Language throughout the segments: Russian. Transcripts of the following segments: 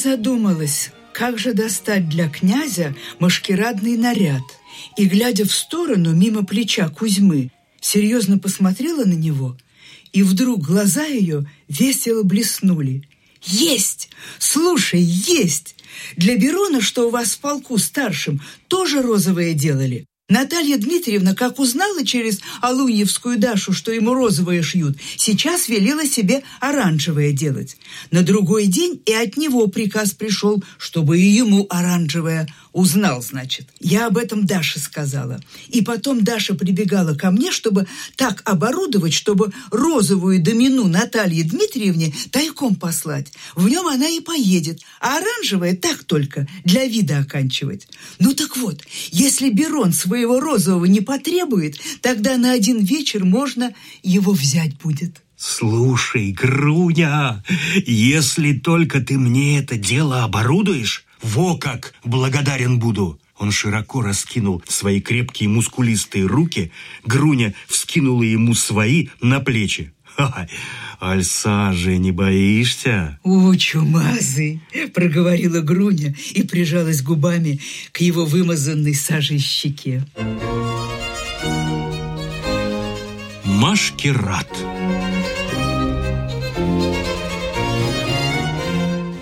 задумалась, как же достать для князя машкирадный наряд. И, глядя в сторону, мимо плеча Кузьмы, серьезно посмотрела на него, и вдруг глаза ее весело блеснули. «Есть! Слушай, есть! Для Берона, что у вас в полку старшим, тоже розовое делали. Наталья Дмитриевна, как узнала через Алуньевскую Дашу, что ему розовое шьют, сейчас велела себе оранжевое делать. На другой день и от него приказ пришел, чтобы и ему оранжевое Узнал, значит. Я об этом Даше сказала. И потом Даша прибегала ко мне, чтобы так оборудовать, чтобы розовую домину Наталье Дмитриевне тайком послать. В нем она и поедет. А оранжевое так только, для вида оканчивать. Ну так вот, если Берон своего розового не потребует, тогда на один вечер можно его взять будет. Слушай, Груня, если только ты мне это дело оборудуешь, во как благодарен буду!» Он широко раскинул свои крепкие мускулистые руки, Груня вскинула ему свои на плечи. «Ха Альса же не боишься?» «О, чумазый!» – проговорила Груня и прижалась губами к его вымазанной сажей щеке. Машкерат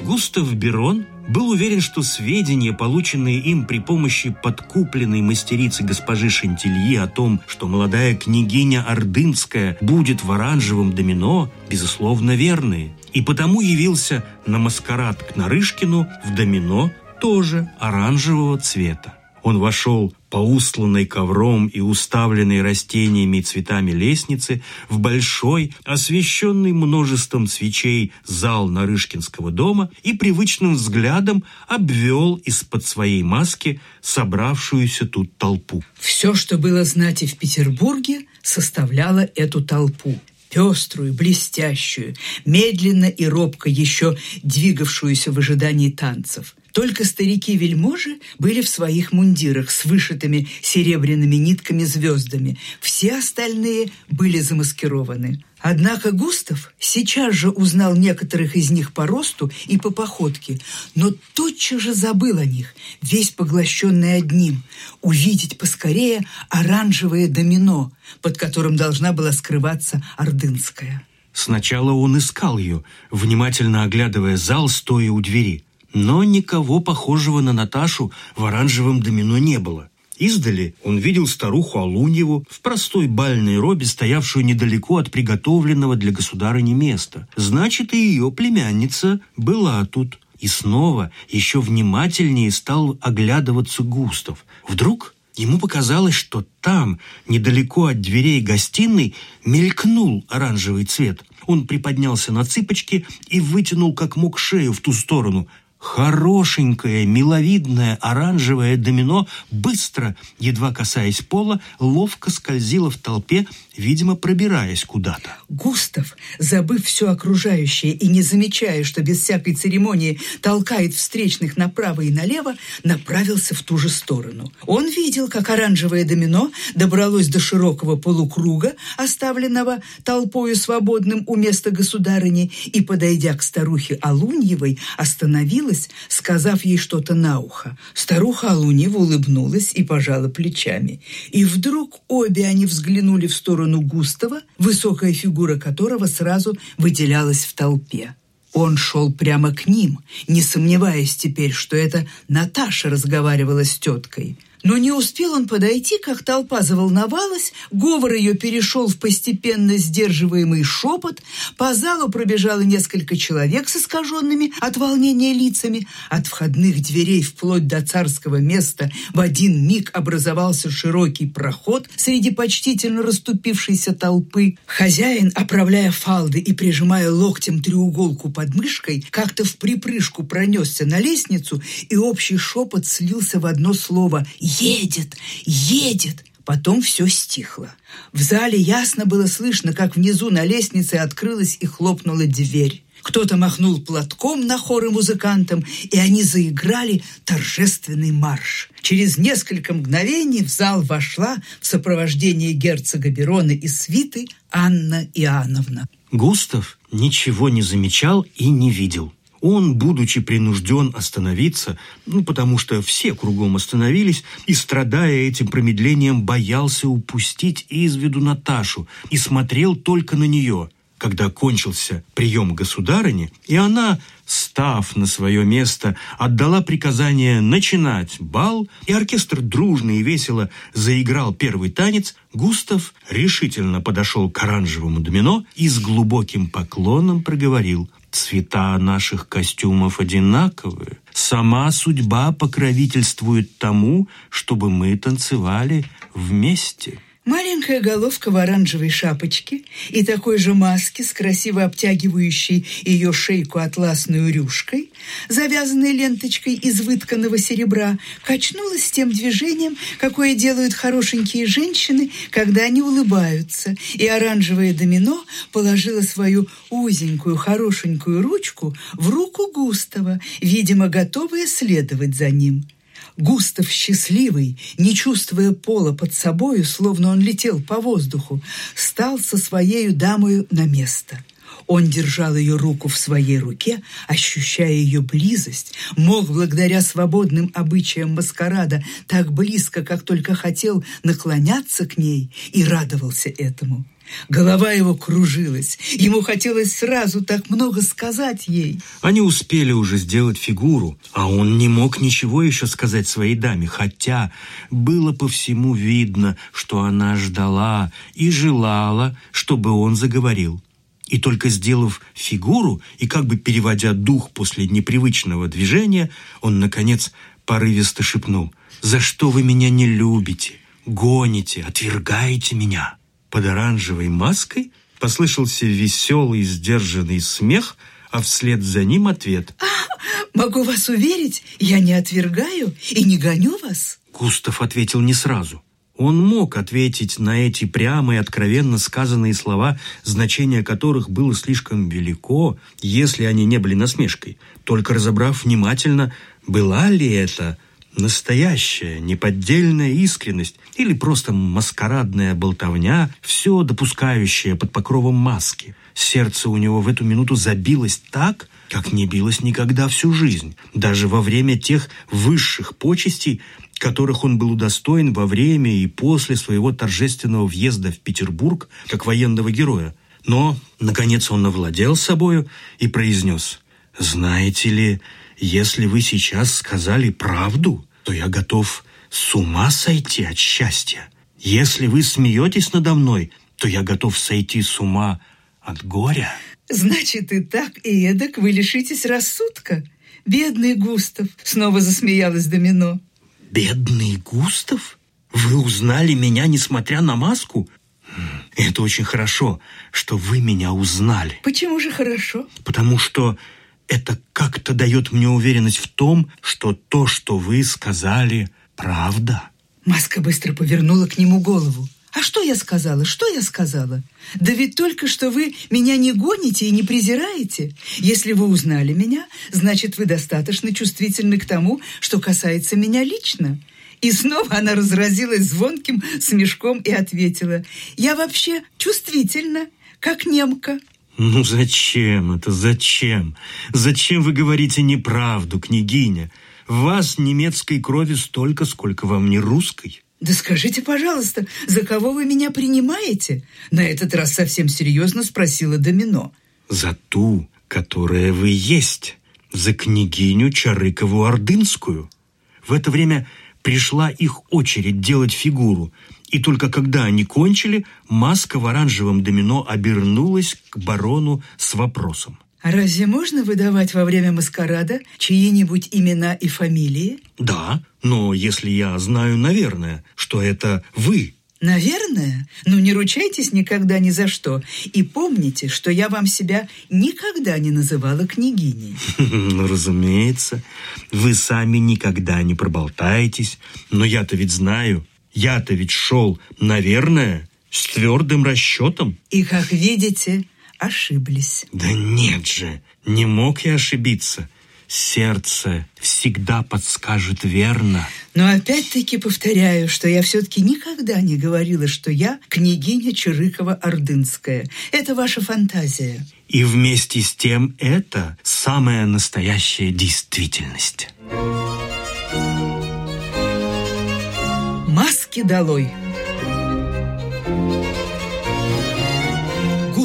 Густав Берон – был уверен, что сведения, полученные им при помощи подкупленной мастерицы госпожи Шантильи о том, что молодая княгиня Ордынская будет в оранжевом домино, безусловно, верные. И потому явился на маскарад к Нарышкину в домино тоже оранжевого цвета. Он вошел по устланной ковром и уставленной растениями и цветами лестницы в большой, освещенный множеством свечей зал Нарышкинского дома и привычным взглядом обвел из-под своей маски собравшуюся тут толпу. Все, что было знать и в Петербурге, составляло эту толпу пеструю, блестящую, медленно и робко еще двигавшуюся в ожидании танцев. Только старики-вельможи были в своих мундирах с вышитыми серебряными нитками-звездами. Все остальные были замаскированы. Однако Густав сейчас же узнал некоторых из них по росту и по походке, но тотчас же забыл о них, весь поглощенный одним – увидеть поскорее оранжевое домино, под которым должна была скрываться Ордынская. Сначала он искал ее, внимательно оглядывая зал, стоя у двери – но никого похожего на Наташу в оранжевом домино не было. Издали он видел старуху Алуньеву в простой бальной робе, стоявшую недалеко от приготовленного для государыни места. Значит, и ее племянница была тут. И снова еще внимательнее стал оглядываться Густав. Вдруг ему показалось, что там, недалеко от дверей гостиной, мелькнул оранжевый цвет. Он приподнялся на цыпочки и вытянул как мог шею в ту сторону – Хорошенькое, миловидное оранжевое домино быстро, едва касаясь пола, ловко скользило в толпе, видимо, пробираясь куда-то. Густав, забыв все окружающее и не замечая, что без всякой церемонии толкает встречных направо и налево, направился в ту же сторону. Он видел, как оранжевое домино добралось до широкого полукруга, оставленного толпою свободным у места государыни, и, подойдя к старухе Алуньевой, остановилось остановилась, сказав ей что-то на ухо. Старуха Алунева улыбнулась и пожала плечами. И вдруг обе они взглянули в сторону Густава, высокая фигура которого сразу выделялась в толпе. Он шел прямо к ним, не сомневаясь теперь, что это Наташа разговаривала с теткой. Но не успел он подойти, как толпа заволновалась, говор ее перешел в постепенно сдерживаемый шепот, по залу пробежало несколько человек с искаженными от волнения лицами, от входных дверей вплоть до царского места в один миг образовался широкий проход среди почтительно расступившейся толпы. Хозяин, оправляя фалды и прижимая локтем треуголку под мышкой, как-то в припрыжку пронесся на лестницу, и общий шепот слился в одно слово едет, едет. Потом все стихло. В зале ясно было слышно, как внизу на лестнице открылась и хлопнула дверь. Кто-то махнул платком на хоры музыкантам, и они заиграли торжественный марш. Через несколько мгновений в зал вошла в сопровождении герцога Берона и свиты Анна Иоанновна. Густав ничего не замечал и не видел. Он, будучи принужден остановиться, ну, потому что все кругом остановились, и, страдая этим промедлением, боялся упустить из виду Наташу и смотрел только на нее – когда кончился прием государыни, и она, став на свое место, отдала приказание начинать бал, и оркестр дружно и весело заиграл первый танец, Густав решительно подошел к оранжевому домино и с глубоким поклоном проговорил «Цвета наших костюмов одинаковые. Сама судьба покровительствует тому, чтобы мы танцевали вместе». Маленькая головка в оранжевой шапочке и такой же маске с красиво обтягивающей ее шейку атласной рюшкой, завязанной ленточкой из вытканного серебра, качнулась тем движением, какое делают хорошенькие женщины, когда они улыбаются, и оранжевое домино положило свою узенькую хорошенькую ручку в руку Густава, видимо, готовая следовать за ним. Густав счастливый, не чувствуя пола под собою, словно он летел по воздуху, стал со своей дамою на место. Он держал ее руку в своей руке, ощущая ее близость, мог благодаря свободным обычаям маскарада так близко, как только хотел, наклоняться к ней и радовался этому. Голова его кружилась. Ему хотелось сразу так много сказать ей. Они успели уже сделать фигуру, а он не мог ничего еще сказать своей даме, хотя было по всему видно, что она ждала и желала, чтобы он заговорил. И только сделав фигуру и как бы переводя дух после непривычного движения, он, наконец, порывисто шепнул «За что вы меня не любите, гоните, отвергаете меня?» Под оранжевой маской послышался веселый, сдержанный смех, а вслед за ним ответ. А, «Могу вас уверить, я не отвергаю и не гоню вас». Густав ответил не сразу. Он мог ответить на эти прямые, откровенно сказанные слова, значение которых было слишком велико, если они не были насмешкой. Только разобрав внимательно, была ли это настоящая, неподдельная искренность или просто маскарадная болтовня, все допускающее под покровом маски. Сердце у него в эту минуту забилось так, как не билось никогда всю жизнь, даже во время тех высших почестей, которых он был удостоен во время и после своего торжественного въезда в Петербург как военного героя. Но, наконец, он овладел собою и произнес, «Знаете ли, если вы сейчас сказали правду, то я готов с ума сойти от счастья. Если вы смеетесь надо мной, то я готов сойти с ума от горя. Значит, и так, и эдак вы лишитесь рассудка. Бедный Густав, снова засмеялась Домино. Бедный Густав? Вы узнали меня, несмотря на маску? Это очень хорошо, что вы меня узнали. Почему же хорошо? Потому что это как-то дает мне уверенность в том, что то, что вы сказали, правда. Маска быстро повернула к нему голову. «А что я сказала? Что я сказала? Да ведь только что вы меня не гоните и не презираете. Если вы узнали меня, значит, вы достаточно чувствительны к тому, что касается меня лично». И снова она разразилась звонким смешком и ответила, «Я вообще чувствительна, как немка». «Ну зачем это, зачем? Зачем вы говорите неправду, княгиня? В вас немецкой крови столько, сколько во мне русской». «Да скажите, пожалуйста, за кого вы меня принимаете?» На этот раз совсем серьезно спросила Домино. «За ту, которая вы есть, за княгиню Чарыкову-Ордынскую». В это время пришла их очередь делать фигуру – и только когда они кончили, маска в оранжевом домино обернулась к барону с вопросом. Разве можно выдавать во время маскарада чьи-нибудь имена и фамилии? Да, но если я знаю, наверное, что это вы. Наверное? Ну, не ручайтесь никогда ни за что. И помните, что я вам себя никогда не называла княгиней. Ну, разумеется. Вы сами никогда не проболтаетесь. Но я-то ведь знаю, я-то ведь шел, наверное, с твердым расчетом. И, как видите, ошиблись. Да нет же, не мог я ошибиться. Сердце всегда подскажет верно. Но опять-таки повторяю, что я все-таки никогда не говорила, что я княгиня Чирыкова-Ордынская. Это ваша фантазия. И вместе с тем это самая настоящая действительность. Маски долой!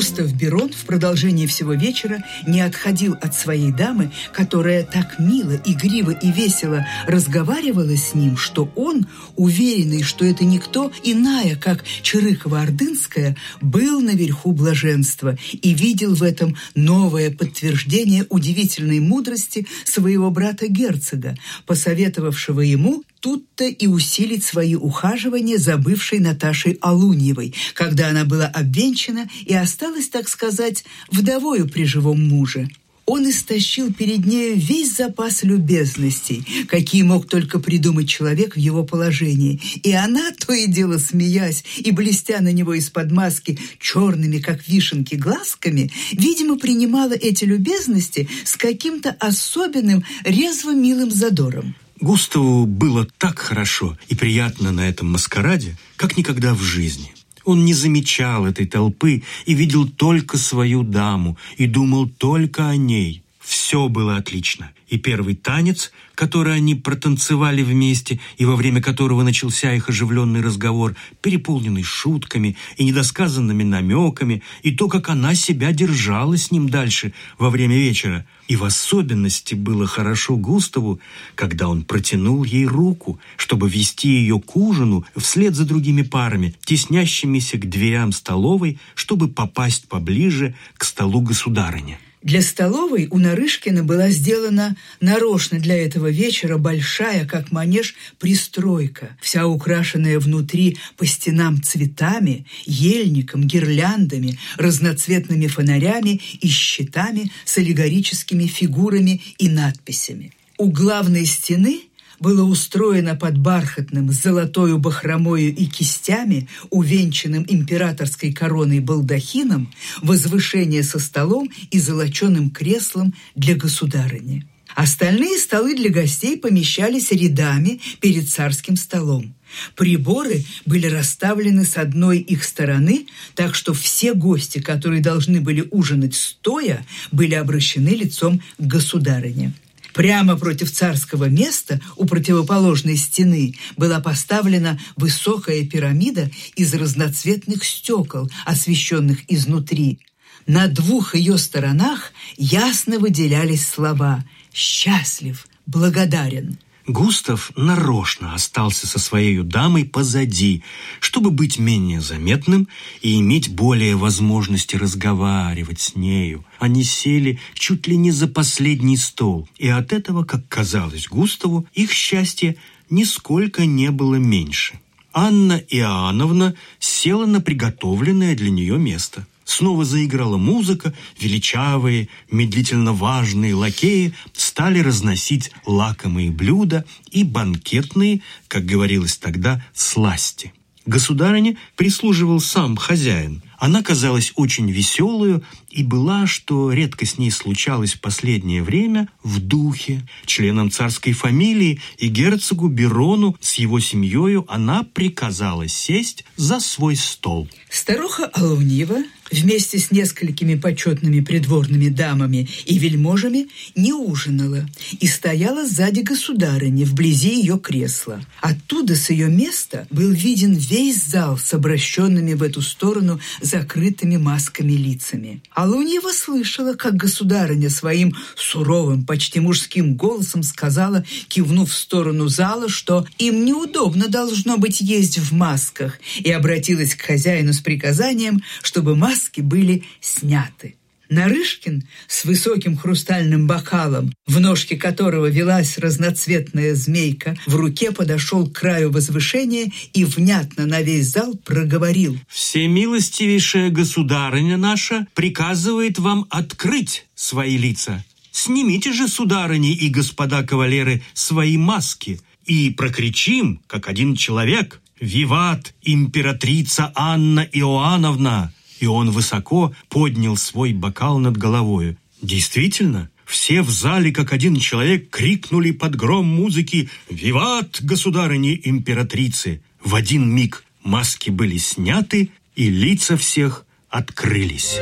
Густав Берон в продолжении всего вечера не отходил от своей дамы, которая так мило, игриво и весело разговаривала с ним, что он, уверенный, что это никто иная, как Чирыкова-Ордынская, был наверху блаженства и видел в этом новое подтверждение удивительной мудрости своего брата-герцога, посоветовавшего ему тут-то и усилить свои ухаживания за бывшей Наташей Алуньевой, когда она была обвенчана и осталась, так сказать, вдовою при живом муже. Он истощил перед нею весь запас любезностей, какие мог только придумать человек в его положении. И она, то и дело смеясь и блестя на него из-под маски черными, как вишенки, глазками, видимо, принимала эти любезности с каким-то особенным резво-милым задором. Густаву было так хорошо и приятно на этом маскараде, как никогда в жизни. Он не замечал этой толпы и видел только свою даму и думал только о ней. Все было отлично. И первый танец, который они протанцевали вместе, и во время которого начался их оживленный разговор, переполненный шутками и недосказанными намеками, и то, как она себя держала с ним дальше во время вечера. И в особенности было хорошо Густаву, когда он протянул ей руку, чтобы вести ее к ужину вслед за другими парами, теснящимися к дверям столовой, чтобы попасть поближе к столу государыни. Для столовой у Нарышкина была сделана нарочно для этого вечера большая, как манеж, пристройка, вся украшенная внутри по стенам цветами, ельником, гирляндами, разноцветными фонарями и щитами с аллегорическими фигурами и надписями. У главной стены – было устроено под бархатным с золотою бахромою и кистями, увенчанным императорской короной балдахином, возвышение со столом и золоченым креслом для государыни. Остальные столы для гостей помещались рядами перед царским столом. Приборы были расставлены с одной их стороны, так что все гости, которые должны были ужинать стоя, были обращены лицом к государыне. Прямо против царского места у противоположной стены была поставлена высокая пирамида из разноцветных стекол, освещенных изнутри. На двух ее сторонах ясно выделялись слова «счастлив», «благодарен». Густав нарочно остался со своей дамой позади, чтобы быть менее заметным и иметь более возможности разговаривать с нею. Они сели чуть ли не за последний стол, и от этого, как казалось Густаву, их счастье нисколько не было меньше. Анна Иоанновна села на приготовленное для нее место – Снова заиграла музыка, величавые, медлительно важные лакеи стали разносить лакомые блюда и банкетные, как говорилось тогда, сласти. Государыне прислуживал сам хозяин. Она казалась очень веселую и была, что редко с ней случалось в последнее время, в духе. Членам царской фамилии и герцогу Берону с его семьей она приказала сесть за свой стол. Старуха Алуньева вместе с несколькими почетными придворными дамами и вельможами не ужинала и стояла сзади государыни, вблизи ее кресла. Оттуда с ее места был виден весь зал с обращенными в эту сторону закрытыми масками лицами. Алуньева слышала, как государыня своим суровым, почти мужским голосом сказала, кивнув в сторону зала, что им неудобно должно быть есть в масках, и обратилась к хозяину с приказанием, чтобы маски маски были сняты. Нарышкин с высоким хрустальным бокалом, в ножке которого велась разноцветная змейка, в руке подошел к краю возвышения и внятно на весь зал проговорил. «Всемилостивейшая государыня наша приказывает вам открыть свои лица. Снимите же, сударыни и господа кавалеры, свои маски и прокричим, как один человек, «Виват, императрица Анна Иоанновна!» И он высоко поднял свой бокал над головой. Действительно, все в зале, как один человек, крикнули под гром музыки «Виват, государыне императрицы!» В один миг маски были сняты, и лица всех открылись.